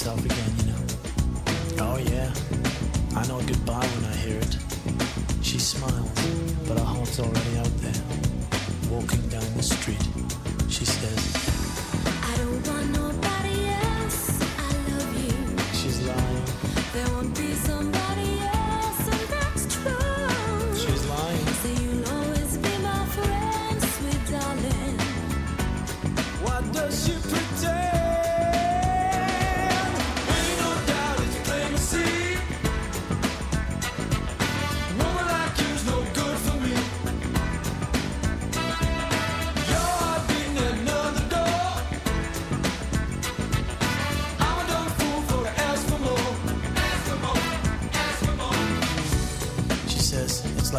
yourself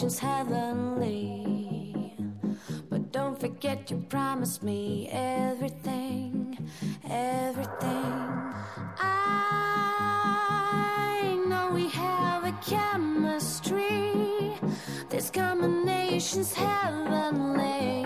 heavenly. But don't forget you promised me everything, everything. I know we have a chemistry. This combination's heavenly.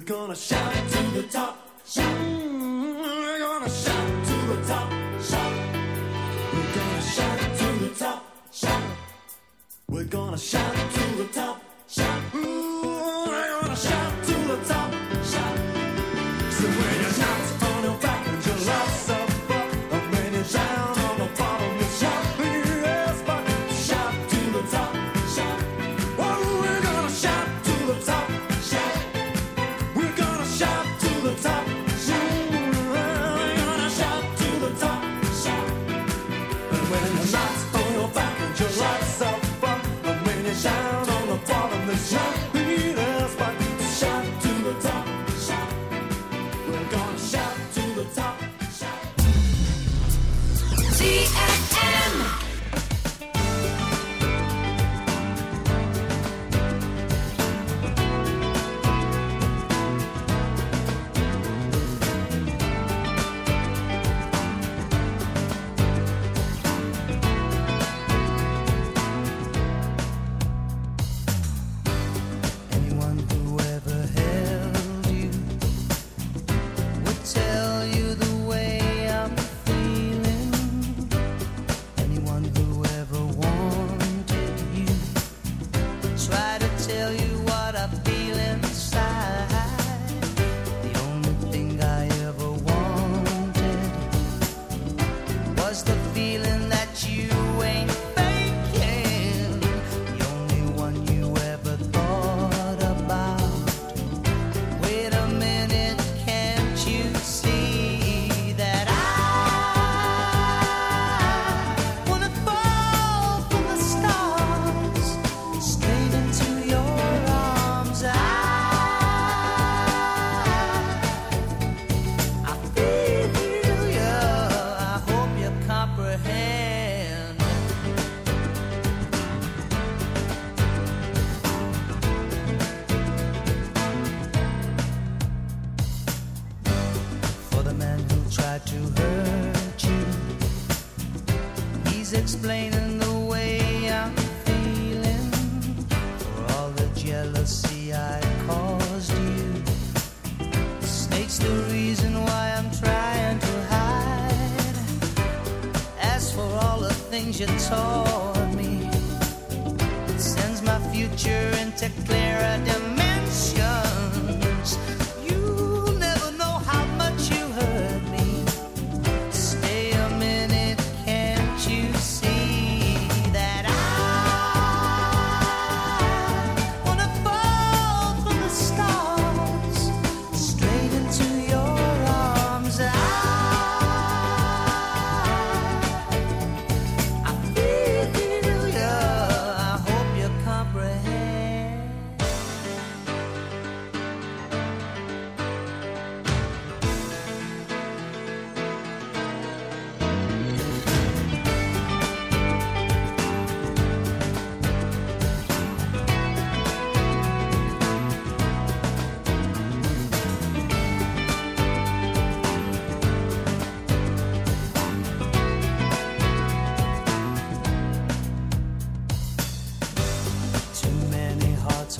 We're gonna shout it to the top.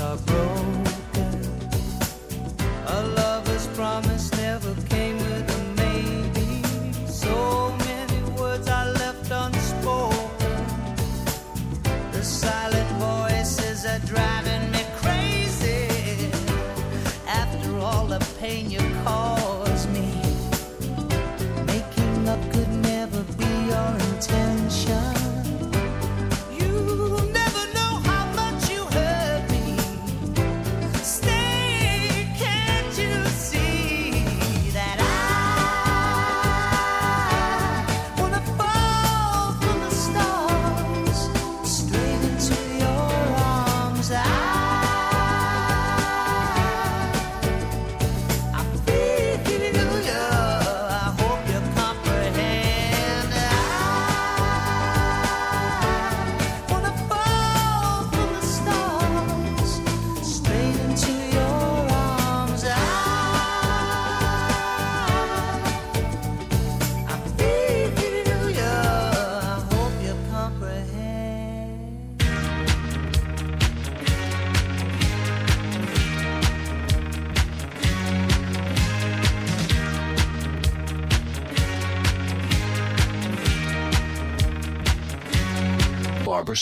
our road.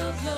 of love.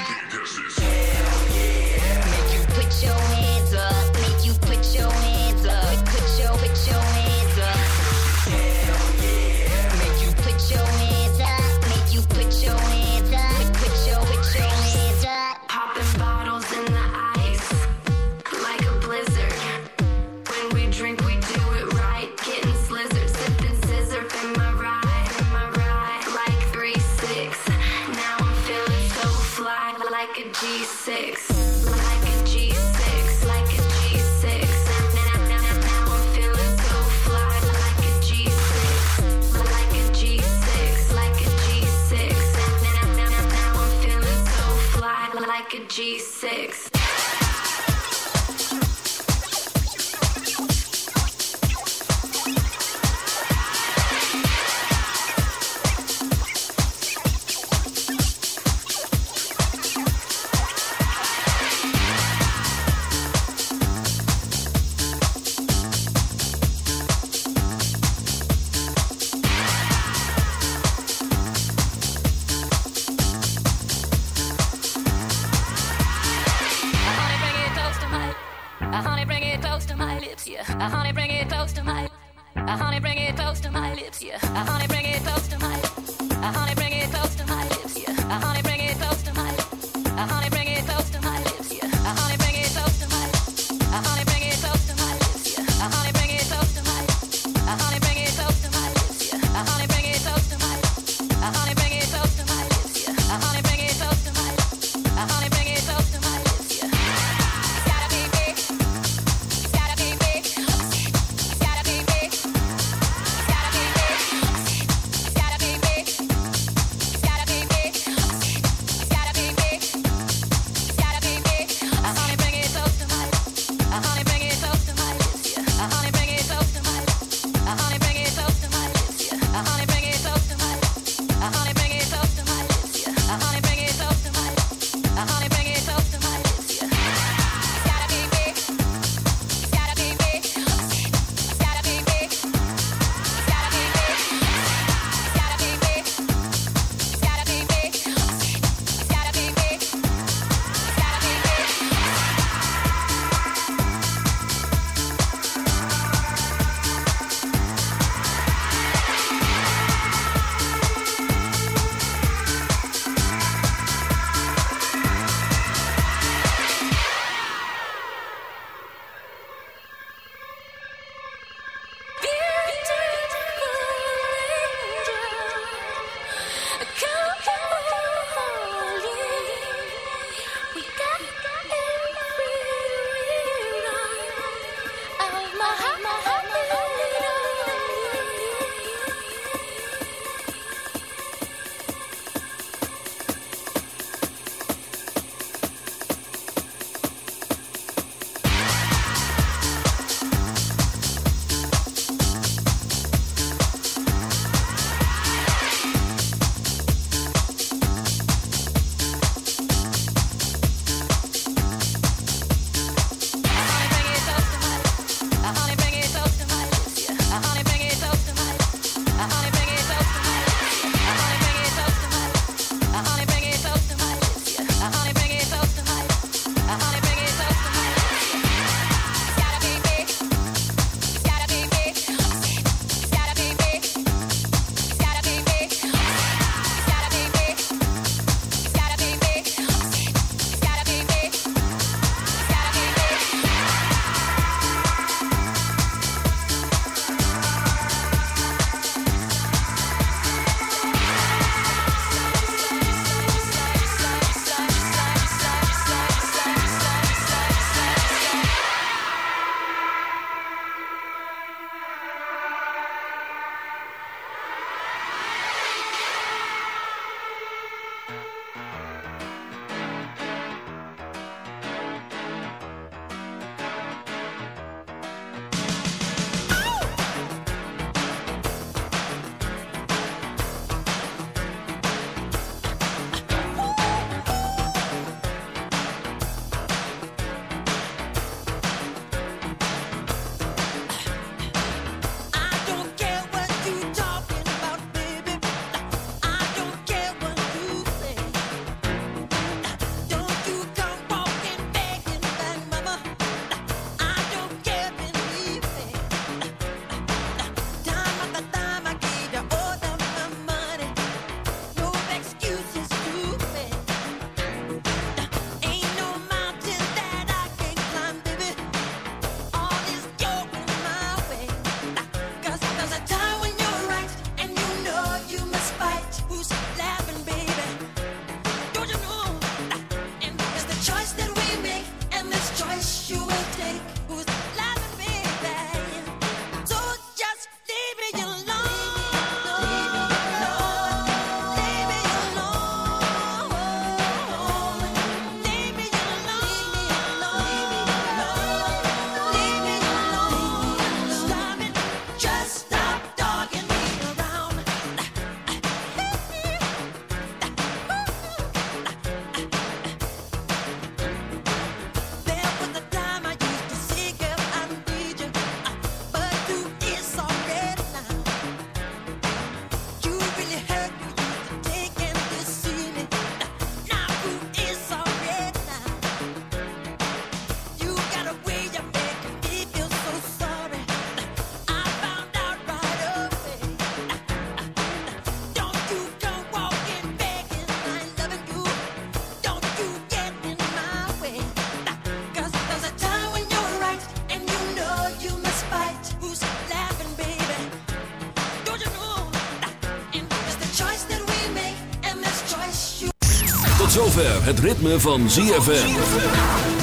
Tot zover het ritme van ZFM.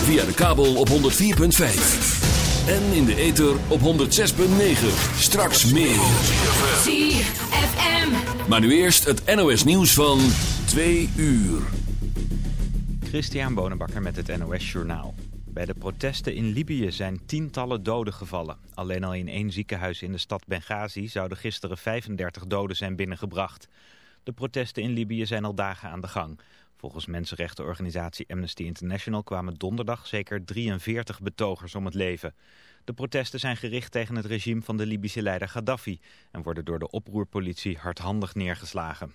Via de kabel op 104.5. En in de ether op 106.9. Straks meer. ZFM. Maar nu eerst het NOS nieuws van 2 uur. Christian Bonenbakker met het NOS Journaal. Bij de protesten in Libië zijn tientallen doden gevallen. Alleen al in één ziekenhuis in de stad Benghazi zouden gisteren 35 doden zijn binnengebracht. De protesten in Libië zijn al dagen aan de gang. Volgens mensenrechtenorganisatie Amnesty International kwamen donderdag zeker 43 betogers om het leven. De protesten zijn gericht tegen het regime van de Libische leider Gaddafi... en worden door de oproerpolitie hardhandig neergeslagen.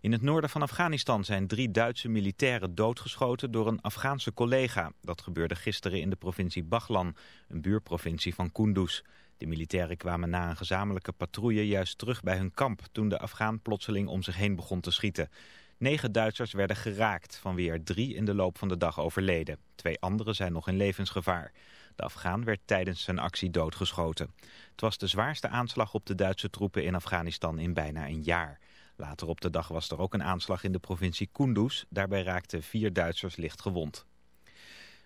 In het noorden van Afghanistan zijn drie Duitse militairen doodgeschoten door een Afghaanse collega. Dat gebeurde gisteren in de provincie Baghlan, een buurprovincie van Kunduz. De militairen kwamen na een gezamenlijke patrouille juist terug bij hun kamp... toen de Afghaan plotseling om zich heen begon te schieten. Negen Duitsers werden geraakt, van wie er drie in de loop van de dag overleden. Twee anderen zijn nog in levensgevaar. De Afghaan werd tijdens zijn actie doodgeschoten. Het was de zwaarste aanslag op de Duitse troepen in Afghanistan in bijna een jaar. Later op de dag was er ook een aanslag in de provincie Kunduz. Daarbij raakten vier Duitsers licht gewond.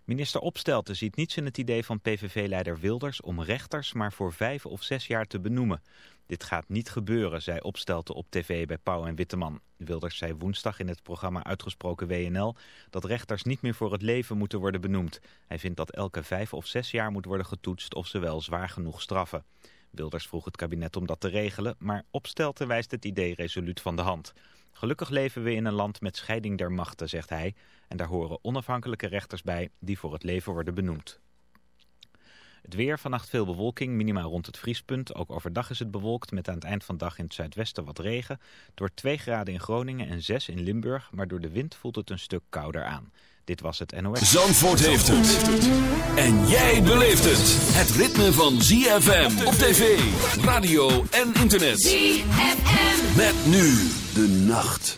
Minister Opstelten ziet niets in het idee van PVV-leider Wilders om rechters maar voor vijf of zes jaar te benoemen. Dit gaat niet gebeuren, zei Opstelten op tv bij Pauw en Witteman. Wilders zei woensdag in het programma Uitgesproken WNL dat rechters niet meer voor het leven moeten worden benoemd. Hij vindt dat elke vijf of zes jaar moet worden getoetst of ze wel zwaar genoeg straffen. Wilders vroeg het kabinet om dat te regelen, maar Opstelten wijst het idee resoluut van de hand. Gelukkig leven we in een land met scheiding der machten, zegt hij. En daar horen onafhankelijke rechters bij die voor het leven worden benoemd. Het weer, vannacht veel bewolking, minimaal rond het vriespunt. Ook overdag is het bewolkt met aan het eind van de dag in het zuidwesten wat regen. Door 2 graden in Groningen en 6 in Limburg, maar door de wind voelt het een stuk kouder aan. Dit was het NOS. Zandvoort heeft het. En jij beleeft het. Het ritme van ZFM op tv, radio en internet. ZFM. Met nu de nacht.